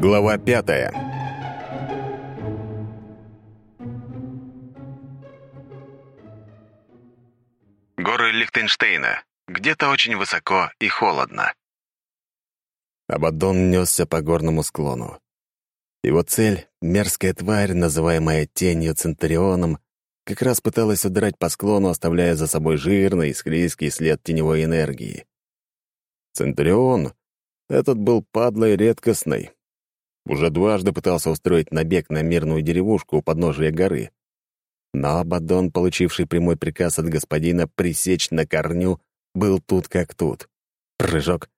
Глава пятая. Горы Лихтенштейна. Где-то очень высоко и холодно. Абаддон несся по горному склону. Его цель — мерзкая тварь, называемая тенью Центурионом, как раз пыталась удрать по склону, оставляя за собой жирный, склизкий след теневой энергии. Центурион этот был падлой редкостной. Уже дважды пытался устроить набег на мирную деревушку у подножия горы. Но Абаддон, получивший прямой приказ от господина пресечь на корню, был тут как тут. Прыжок.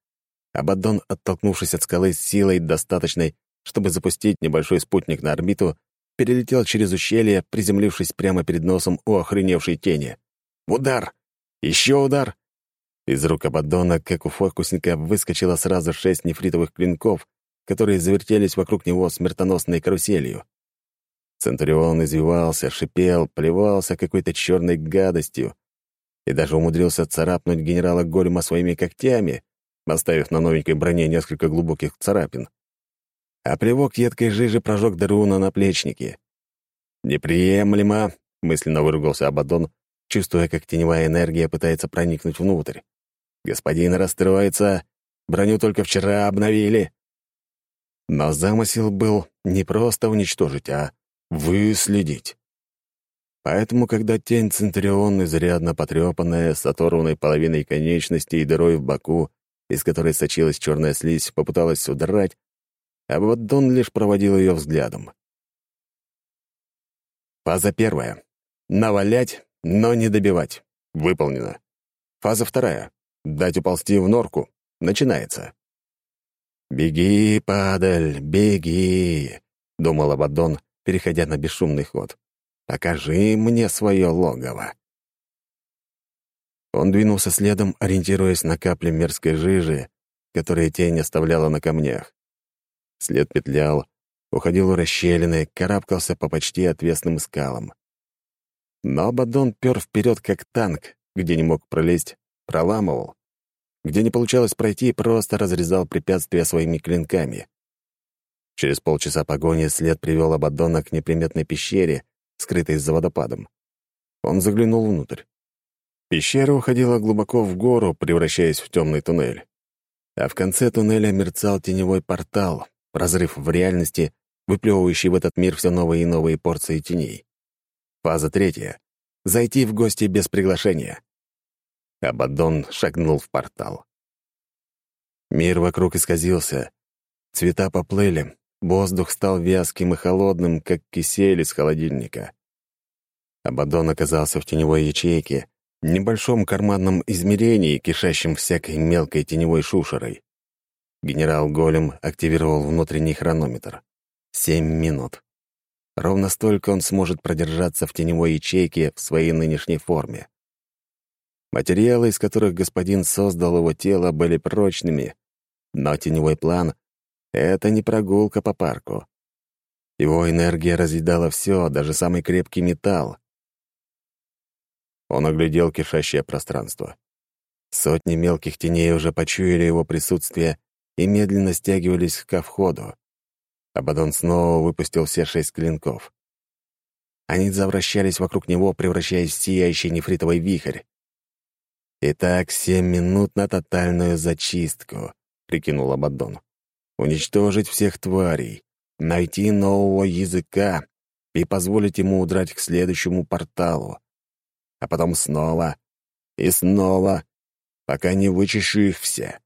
Абаддон, оттолкнувшись от скалы с силой, достаточной, чтобы запустить небольшой спутник на орбиту, перелетел через ущелье, приземлившись прямо перед носом у охреневшей тени. Удар! Еще удар! Из рук Абаддона, как у фокусника, выскочило сразу шесть нефритовых клинков, которые завертелись вокруг него смертоносной каруселью. Центурион извивался, шипел, плевался какой-то черной гадостью и даже умудрился царапнуть генерала Голема своими когтями, оставив на новенькой броне несколько глубоких царапин. А плевок едкой жижи прожег дыру на наплечнике. «Неприемлемо!» — мысленно выругался Абадон, чувствуя, как теневая энергия пытается проникнуть внутрь. «Господин расстроится. Броню только вчера обновили». Но замысел был не просто уничтожить, а выследить. Поэтому, когда тень Центурион, изрядно потрепанная, с оторванной половиной конечности и дырой в боку, из которой сочилась черная слизь, попыталась удрать, а вот Дон лишь проводил ее взглядом. Фаза первая. Навалять, но не добивать. Выполнено. Фаза вторая. Дать уползти в норку. Начинается. «Беги, падаль, беги!» — думал Абаддон, переходя на бесшумный ход. «Покажи мне свое логово!» Он двинулся следом, ориентируясь на капли мерзкой жижи, которые тень оставляла на камнях. След петлял, уходил у расщелины, карабкался по почти отвесным скалам. Но Абаддон пер вперед как танк, где не мог пролезть, проламывал. Где не получалось пройти, просто разрезал препятствия своими клинками. Через полчаса погони след привел Абаддона к неприметной пещере, скрытой за водопадом. Он заглянул внутрь. Пещера уходила глубоко в гору, превращаясь в темный туннель. А в конце туннеля мерцал теневой портал, разрыв в реальности, выплевывающий в этот мир все новые и новые порции теней. Фаза третья. Зайти в гости без приглашения. Абаддон шагнул в портал. Мир вокруг исказился. Цвета поплыли, воздух стал вязким и холодным, как кисель из холодильника. Абаддон оказался в теневой ячейке, небольшом карманном измерении, кишащем всякой мелкой теневой шушерой. Генерал Голем активировал внутренний хронометр. Семь минут. Ровно столько он сможет продержаться в теневой ячейке в своей нынешней форме. Материалы, из которых господин создал его тело, были прочными, но теневой план — это не прогулка по парку. Его энергия разъедала все, даже самый крепкий металл. Он оглядел кишащее пространство. Сотни мелких теней уже почуяли его присутствие и медленно стягивались ко входу. Абадон снова выпустил все шесть клинков. Они завращались вокруг него, превращаясь в сияющий нефритовый вихрь. «Итак, семь минут на тотальную зачистку», — прикинул Абаддон. «Уничтожить всех тварей, найти нового языка и позволить ему удрать к следующему порталу. А потом снова и снова, пока не вычищу их все.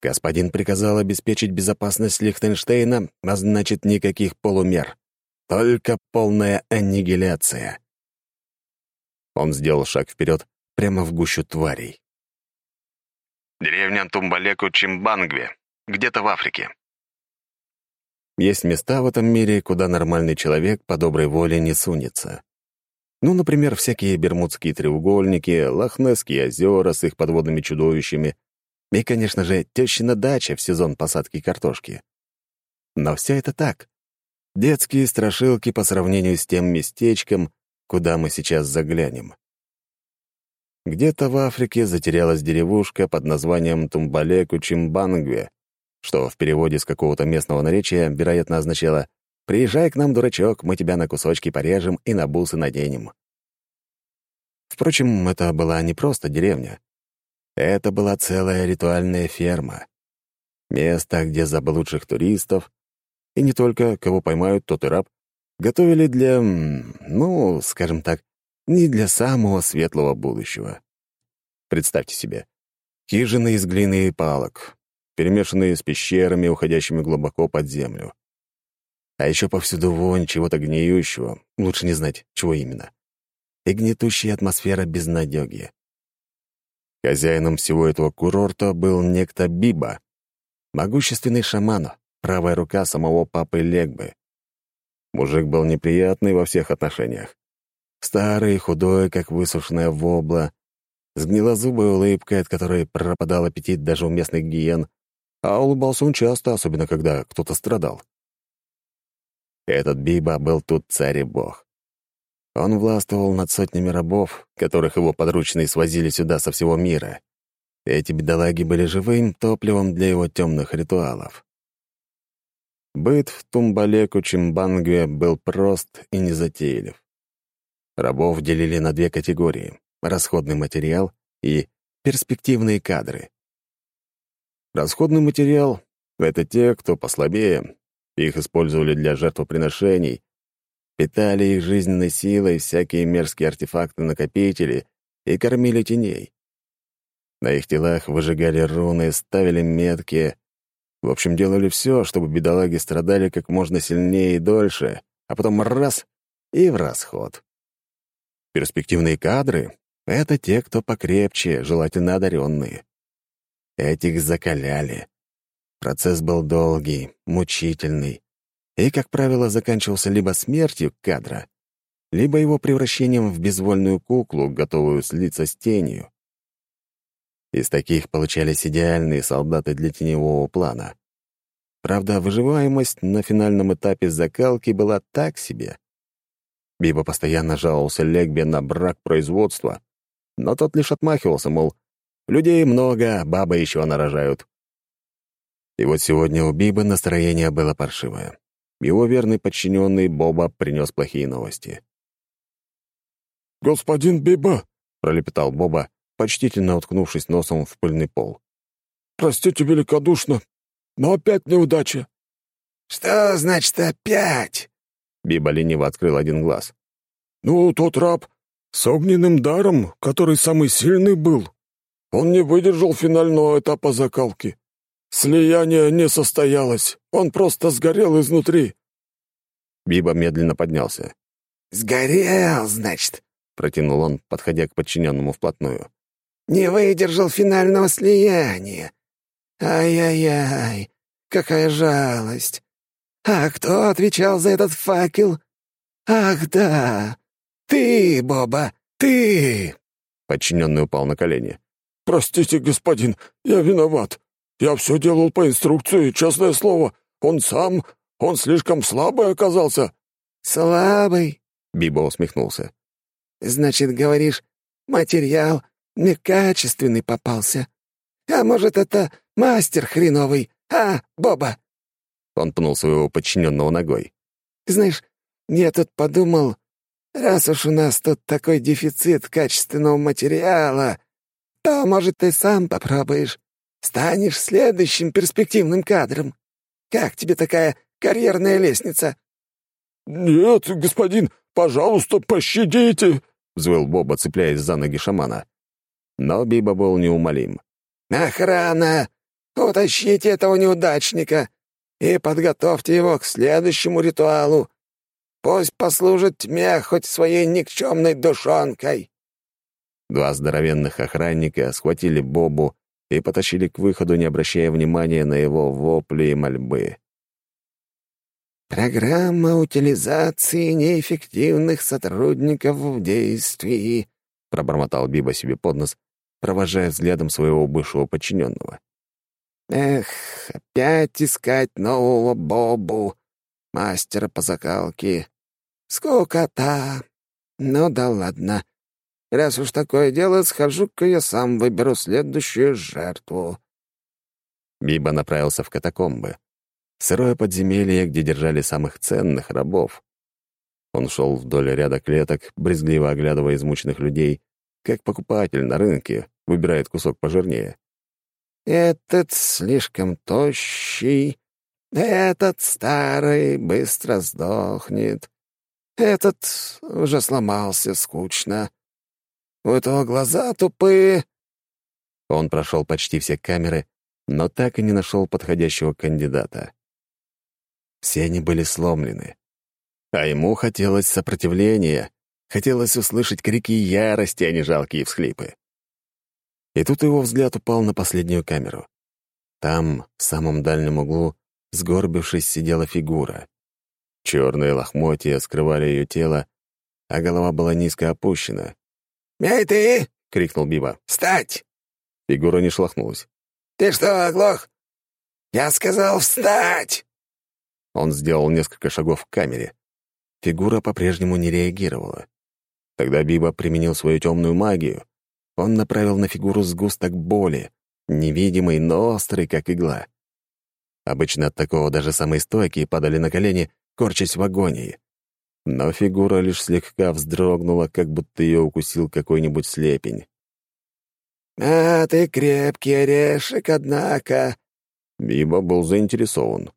Господин приказал обеспечить безопасность Лихтенштейна, а значит, никаких полумер. Только полная аннигиляция». Он сделал шаг вперед, прямо в гущу тварей. Деревня Тумбалеку-Чимбангве, где-то в Африке. Есть места в этом мире, куда нормальный человек по доброй воле не сунется. Ну, например, всякие бермудские треугольники, лохнесские озера с их подводными чудовищами и, конечно же, тещина дача в сезон посадки картошки. Но все это так. Детские страшилки по сравнению с тем местечком, куда мы сейчас заглянем. Где-то в Африке затерялась деревушка под названием Тумбалеку-Чимбангве, что в переводе с какого-то местного наречия, вероятно, означало «Приезжай к нам, дурачок, мы тебя на кусочки порежем и на бусы наденем». Впрочем, это была не просто деревня. Это была целая ритуальная ферма. Место, где заблудших туристов, и не только, кого поймают, тот и раб, готовили для, ну, скажем так, не для самого светлого будущего. Представьте себе, хижины из глины и палок, перемешанные с пещерами, уходящими глубоко под землю. А еще повсюду вонь чего-то гниющего, лучше не знать, чего именно. И гнетущая атмосфера безнадёги. Хозяином всего этого курорта был некто Биба, могущественный шаман, правая рука самого папы Легбы. Мужик был неприятный во всех отношениях. Старый, худой, как высушенная вобла, с гнилозубой улыбкой, от которой пропадал аппетит даже у местных гиен, а улыбался он часто, особенно когда кто-то страдал. Этот Биба был тут царь и бог. Он властвовал над сотнями рабов, которых его подручные свозили сюда со всего мира. Эти бедолаги были живым топливом для его темных ритуалов. Быт в Тумбалеку-Чимбангве был прост и незатейлив. Рабов делили на две категории — расходный материал и перспективные кадры. Расходный материал — это те, кто послабее. Их использовали для жертвоприношений, питали их жизненной силой всякие мерзкие артефакты-накопители и кормили теней. На их телах выжигали руны, ставили метки. В общем, делали все, чтобы бедолаги страдали как можно сильнее и дольше, а потом раз — и в расход. Перспективные кадры — это те, кто покрепче, желательно одаренные. Этих закаляли. Процесс был долгий, мучительный, и, как правило, заканчивался либо смертью кадра, либо его превращением в безвольную куклу, готовую слиться с тенью. Из таких получались идеальные солдаты для теневого плана. Правда, выживаемость на финальном этапе закалки была так себе. Биба постоянно жаловался Легбе на брак производства, но тот лишь отмахивался, мол, Людей много, бабы еще нарожают. И вот сегодня у Бибы настроение было паршивое. Его верный подчиненный Боба принес плохие новости. «Господин Биба!» — пролепетал Боба, почтительно уткнувшись носом в пыльный пол. «Простите великодушно, но опять неудача». «Что значит опять?» Биба лениво открыл один глаз. «Ну, тот раб с огненным даром, который самый сильный был, он не выдержал финального этапа закалки. Слияние не состоялось. Он просто сгорел изнутри. Биба медленно поднялся. «Сгорел, значит», — протянул он, подходя к подчиненному вплотную. «Не выдержал финального слияния. Ай-яй-яй, какая жалость. А кто отвечал за этот факел? Ах, да, ты, Боба, ты!» Подчиненный упал на колени. «Простите, господин, я виноват. Я все делал по инструкции, честное слово. Он сам, он слишком слабый оказался». «Слабый?» — Биба усмехнулся. «Значит, говоришь, материал некачественный попался. А может, это мастер хреновый, а, Боба?» Он пнул своего подчиненного ногой. «Знаешь, я тут подумал, раз уж у нас тут такой дефицит качественного материала, то, может, ты сам попробуешь. Станешь следующим перспективным кадром. Как тебе такая карьерная лестница?» «Нет, господин, пожалуйста, пощадите!» — взвыл Боба, цепляясь за ноги шамана. Но Биба был неумолим. «Охрана! Утащите этого неудачника и подготовьте его к следующему ритуалу. Пусть послужит тьме хоть своей никчемной душонкой». Два здоровенных охранника схватили Бобу и потащили к выходу, не обращая внимания на его вопли и мольбы. «Программа утилизации неэффективных сотрудников в действии», — пробормотал Биба себе под нос, провожая взглядом своего бывшего подчиненного. «Эх, опять искать нового Бобу, мастера по закалке. Скукота. Ну да ладно. Раз уж такое дело, схожу-ка я сам выберу следующую жертву. Биба направился в катакомбы. Сырое подземелье, где держали самых ценных рабов. Он шел вдоль ряда клеток, брезгливо оглядывая измученных людей, как покупатель на рынке выбирает кусок пожирнее. «Этот слишком тощий, этот старый быстро сдохнет, этот уже сломался скучно, у этого глаза тупые». Он прошел почти все камеры, но так и не нашел подходящего кандидата. Все они были сломлены. А ему хотелось сопротивления, хотелось услышать крики ярости, а не жалкие всхлипы. И тут его взгляд упал на последнюю камеру. Там, в самом дальнем углу, сгорбившись, сидела фигура. Черные лохмотья скрывали ее тело, а голова была низко опущена. «Эй, ты!» — крикнул Биба. «Встать!» Фигура не шлахнулась. «Ты что, оглох? Я сказал встать!» Он сделал несколько шагов к камере. Фигура по-прежнему не реагировала. Тогда Биба применил свою темную магию. Он направил на фигуру сгусток боли, невидимый, но острый, как игла. Обычно от такого даже самые стойкие падали на колени, корчась в агонии. Но фигура лишь слегка вздрогнула, как будто ее укусил какой-нибудь слепень. «А ты крепкий орешек, однако». Биба был заинтересован.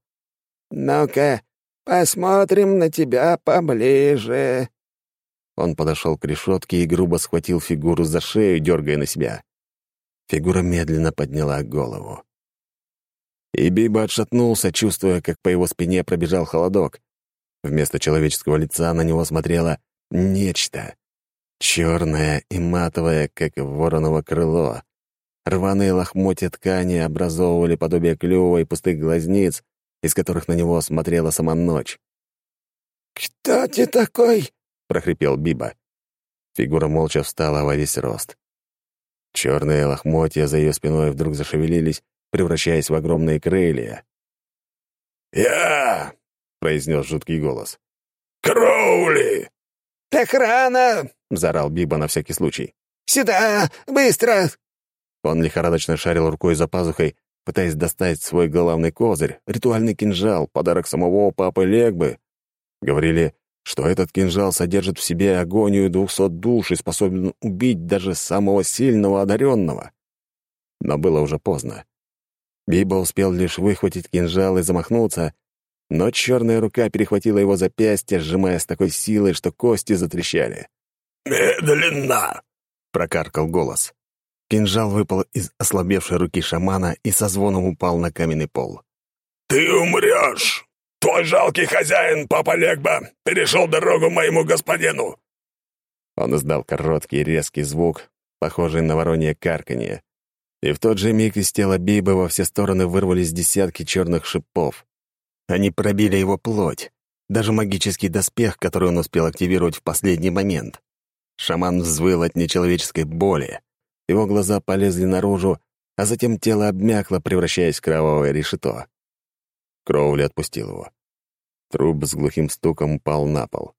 «Ну-ка, посмотрим на тебя поближе». Он подошел к решетке и грубо схватил фигуру за шею, дергая на себя. Фигура медленно подняла голову. И Биба отшатнулся, чувствуя, как по его спине пробежал холодок. Вместо человеческого лица на него смотрело нечто. Черное и матовое, как вороново крыло. Рваные лохмотья ткани образовывали подобие клюва и пустых глазниц, из которых на него смотрела сама ночь. «Кто ты такой?» — прохрипел Биба. Фигура молча встала во весь рост. Черные лохмотья за ее спиной вдруг зашевелились, превращаясь в огромные крылья. «Я!» — произнес жуткий голос. «Кроули!» «Охрана!» — заорал Биба на всякий случай. «Сюда! Быстро!» Он лихорадочно шарил рукой за пазухой, пытаясь достать свой главный козырь — ритуальный кинжал, подарок самого папы Легбы. Говорили, что этот кинжал содержит в себе агонию двухсот душ и способен убить даже самого сильного одаренного. Но было уже поздно. Биба успел лишь выхватить кинжал и замахнуться, но черная рука перехватила его запястье, сжимая с такой силой, что кости затрещали. «Медленно!» — прокаркал голос. Кинжал выпал из ослабевшей руки шамана и со звоном упал на каменный пол. «Ты умрешь! Твой жалкий хозяин, папа Легба, перешел дорогу моему господину!» Он издал короткий резкий звук, похожий на воронье карканье. И в тот же миг из тела Бибы во все стороны вырвались десятки черных шипов. Они пробили его плоть, даже магический доспех, который он успел активировать в последний момент. Шаман взвыл от нечеловеческой боли. Его глаза полезли наружу, а затем тело обмякло, превращаясь в кровавое решето. Кроули отпустил его. Труп с глухим стуком упал на пол.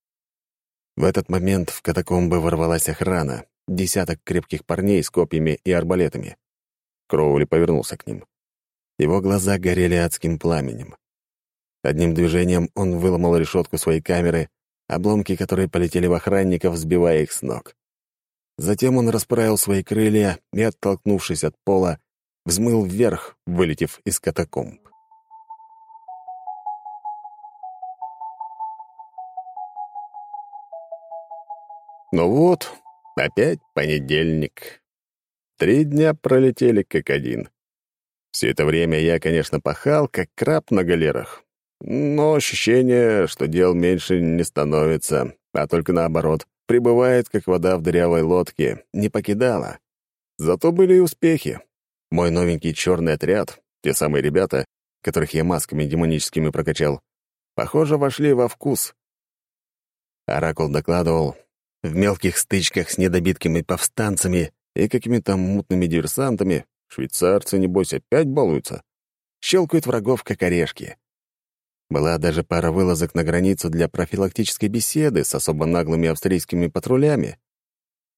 В этот момент в катакомбы ворвалась охрана, десяток крепких парней с копьями и арбалетами. Кроули повернулся к ним. Его глаза горели адским пламенем. Одним движением он выломал решетку своей камеры, обломки которой полетели в охранников, сбивая их с ног. Затем он расправил свои крылья и, оттолкнувшись от пола, взмыл вверх, вылетев из катакомб. Ну вот, опять понедельник. Три дня пролетели как один. Все это время я, конечно, пахал, как краб на галерах. Но ощущение, что дел меньше не становится, а только наоборот, прибывает, как вода в дырявой лодке, не покидала. Зато были и успехи. Мой новенький черный отряд, те самые ребята, которых я масками демоническими прокачал, похоже, вошли во вкус. Оракул докладывал, в мелких стычках с недобиткими повстанцами и какими-то мутными диверсантами швейцарцы, небось, опять балуются. Щелкают врагов, как орешки. Была даже пара вылазок на границу для профилактической беседы с особо наглыми австрийскими патрулями.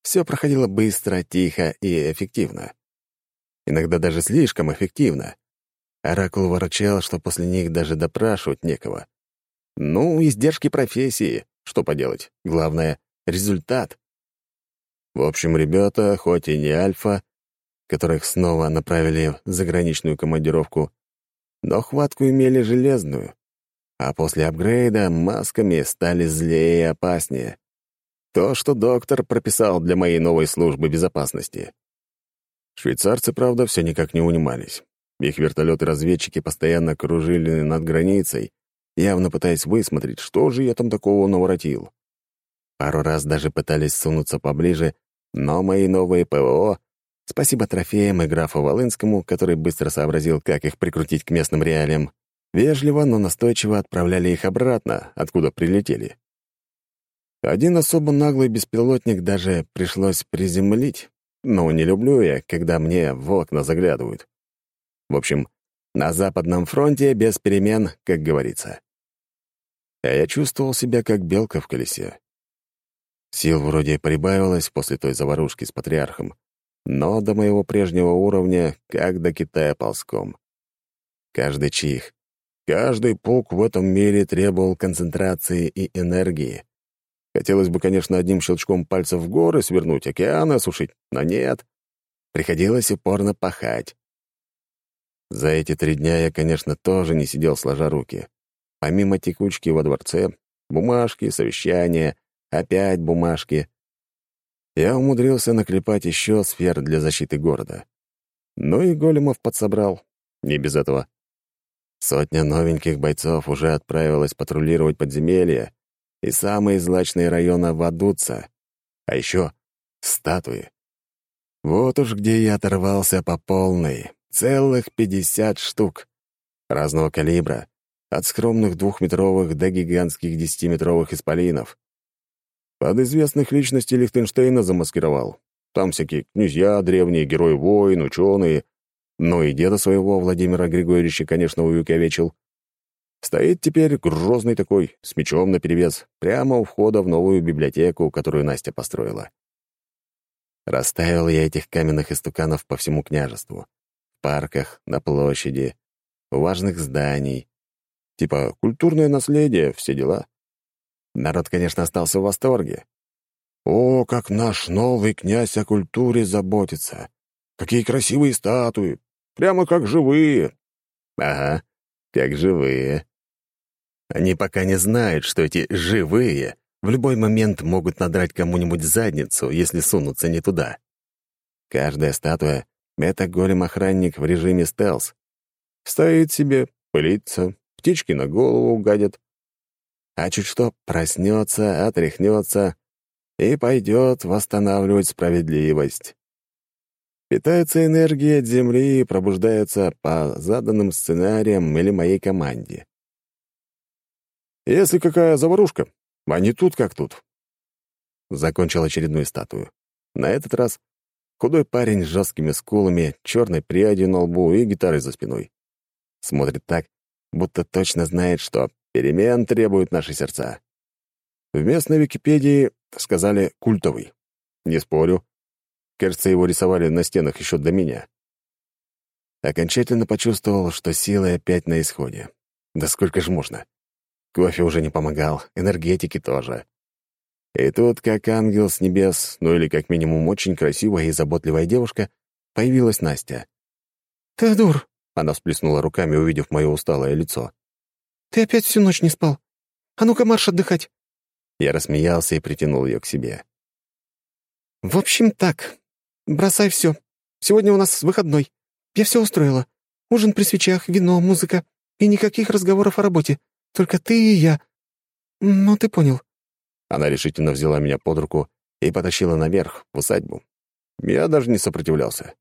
Все проходило быстро, тихо и эффективно. Иногда даже слишком эффективно. Оракул ворчал, что после них даже допрашивать некого. Ну, издержки профессии, что поделать. Главное — результат. В общем, ребята, хоть и не альфа, которых снова направили в заграничную командировку, но хватку имели железную. А после апгрейда масками стали злее и опаснее. То, что доктор прописал для моей новой службы безопасности. Швейцарцы, правда, все никак не унимались. Их вертолеты-разведчики постоянно кружили над границей, явно пытаясь высмотреть, что же я там такого наворотил. Пару раз даже пытались сунуться поближе, но мои новые ПВО, спасибо трофеям и графу Волынскому, который быстро сообразил, как их прикрутить к местным реалиям, вежливо, но настойчиво отправляли их обратно, откуда прилетели. Один особо наглый беспилотник даже пришлось приземлить, но не люблю я, когда мне в окна заглядывают. В общем, на Западном фронте без перемен, как говорится. А я чувствовал себя как белка в колесе. Сил вроде прибавилось после той заварушки с патриархом, но до моего прежнего уровня как до Китая ползком. Каждый чих, каждый пук в этом мире требовал концентрации и энергии. Хотелось бы, конечно, одним щелчком пальцев в горы свернуть, океаны осушить, но нет. Приходилось упорно пахать. За эти три дня я, конечно, тоже не сидел сложа руки. Помимо текучки во дворце, бумажки, совещания, опять бумажки. Я умудрился наклепать еще сфер для защиты города. Ну и големов подсобрал. Не без этого. Сотня новеньких бойцов уже отправилась патрулировать подземелья, и самые злачные районы водутся. А еще статуи. Вот уж где я оторвался по полной. Целых пятьдесят штук. Разного калибра. От скромных двухметровых до гигантских десятиметровых исполинов. Под известных личностей Лихтенштейна замаскировал. Там всякие князья, древние герои-воин, ученые. Ну и деда своего, Владимира Григорьевича, конечно, увековечил. Стоит теперь грозный такой, с мечом наперевес, прямо у входа в новую библиотеку, которую Настя построила. Расставил я этих каменных истуканов по всему княжеству. В парках, на площади, у важных зданий. Типа культурное наследие, все дела. Народ, конечно, остался в восторге. О, как наш новый князь о культуре заботится! Какие красивые статуи! Прямо как живые! Ага, как живые. Они пока не знают, что эти «живые» в любой момент могут надрать кому-нибудь задницу, если сунутся не туда. Каждая статуя — это голем-охранник в режиме стелс. Стоит себе, пылится, птички на голову гадят. А чуть что проснется, отряхнется и пойдет восстанавливать справедливость. Питается энергией от Земли и пробуждается по заданным сценариям или моей команде. Если какая заварушка, не тут как тут. Закончил очередную статую. На этот раз худой парень с жесткими скулами, черной прядью на лбу и гитарой за спиной. Смотрит так, будто точно знает, что перемен требуют наши сердца. В местной Википедии сказали «культовый». Не спорю. Кажется, его рисовали на стенах еще до меня. Окончательно почувствовал, что силы опять на исходе. Да сколько же можно? Кофе уже не помогал, энергетики тоже. И тут, как ангел с небес, ну или как минимум очень красивая и заботливая девушка, появилась Настя. «Теодор!» — она всплеснула руками, увидев мое усталое лицо. «Ты опять всю ночь не спал? А ну-ка марш отдыхать!» Я рассмеялся и притянул ее к себе. «В общем, так. Бросай все. Сегодня у нас выходной. Я все устроила. Ужин при свечах, вино, музыка и никаких разговоров о работе. Только ты и я. Ну, ты понял». Она решительно взяла меня под руку и потащила наверх, в усадьбу. Я даже не сопротивлялся.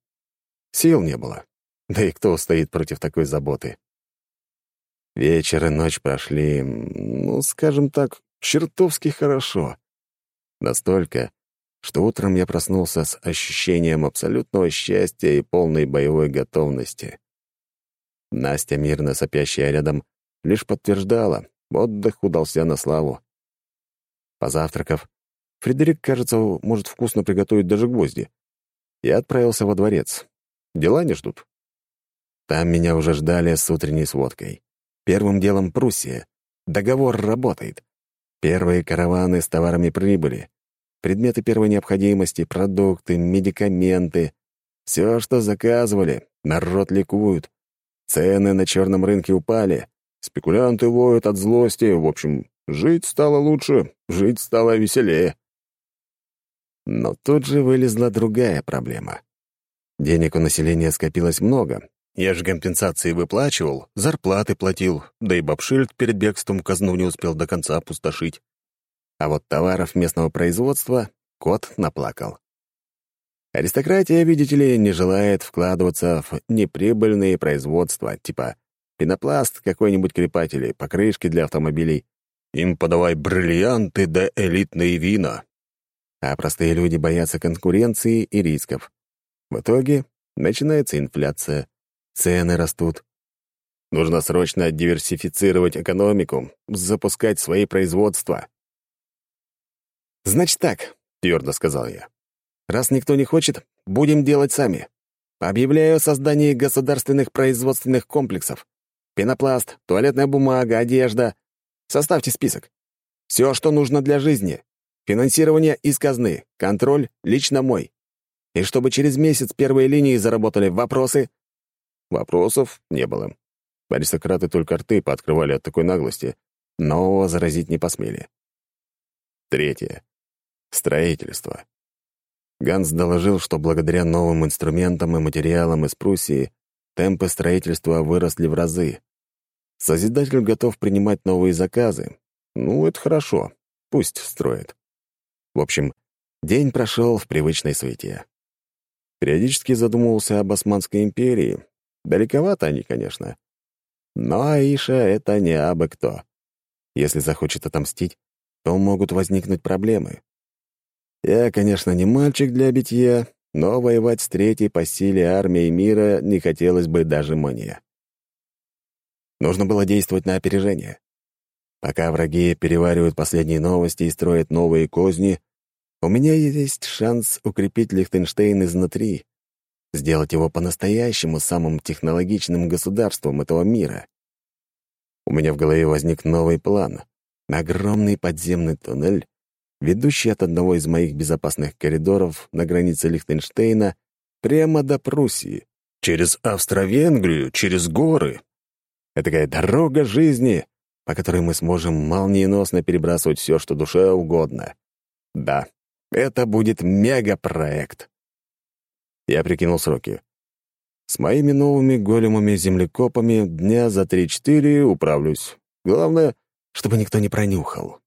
Сил не было. Да и кто стоит против такой заботы? Вечер и ночь прошли, ну, скажем так, чертовски хорошо. Настолько, что утром я проснулся с ощущением абсолютного счастья и полной боевой готовности. Настя, мирно сопящая рядом, лишь подтверждала, отдых удался на славу. Позавтракав, Фредерик, кажется, может вкусно приготовить даже гвозди. Я отправился во дворец. Дела не ждут. Там меня уже ждали с утренней сводкой. Первым делом Пруссия. Договор работает. Первые караваны с товарами прибыли. Предметы первой необходимости, продукты, медикаменты. Все, что заказывали, народ ликует. Цены на черном рынке упали. Спекулянты воют от злости. В общем, жить стало лучше, жить стало веселее. Но тут же вылезла другая проблема. Денег у населения скопилось много. Я же компенсации выплачивал, зарплаты платил, да и Бабшильд перед бегством казну не успел до конца опустошить. А вот товаров местного производства кот наплакал. Аристократия, видите ли, не желает вкладываться в неприбыльные производства, типа пенопласт какой-нибудь крепатели, покрышки для автомобилей. Им подавай бриллианты да элитные вина а простые люди боятся конкуренции и рисков. В итоге начинается инфляция, цены растут. Нужно срочно диверсифицировать экономику, запускать свои производства. «Значит так», — твердо сказал я. «Раз никто не хочет, будем делать сами. Объявляю о создании государственных производственных комплексов. Пенопласт, туалетная бумага, одежда. Составьте список. Все, что нужно для жизни. Финансирование из казны, контроль лично мой. И чтобы через месяц первые линии заработали вопросы... Вопросов не было. Аристократы только рты пооткрывали от такой наглости, но заразить не посмели. Третье. Строительство. Ганс доложил, что благодаря новым инструментам и материалам из Пруссии темпы строительства выросли в разы. Созидатель готов принимать новые заказы. Ну, это хорошо. Пусть строит. В общем, день прошел в привычной суете. Периодически задумывался об Османской империи. Далековато они, конечно. Но Аиша — это не абы кто. Если захочет отомстить, то могут возникнуть проблемы. Я, конечно, не мальчик для битья, но воевать с третьей по силе армией мира не хотелось бы даже мне. Нужно было действовать на опережение. Пока враги переваривают последние новости и строят новые козни, у меня есть шанс укрепить Лихтенштейн изнутри, сделать его по-настоящему самым технологичным государством этого мира. У меня в голове возник новый план. Огромный подземный туннель, ведущий от одного из моих безопасных коридоров на границе Лихтенштейна прямо до Пруссии, через Австро-Венгрию, через горы. Это такая дорога жизни, по которой мы сможем молниеносно перебрасывать все, что душе угодно. Да, это будет мегапроект. Я прикинул сроки. С моими новыми големами-землекопами дня за три-четыре управлюсь. Главное, чтобы никто не пронюхал.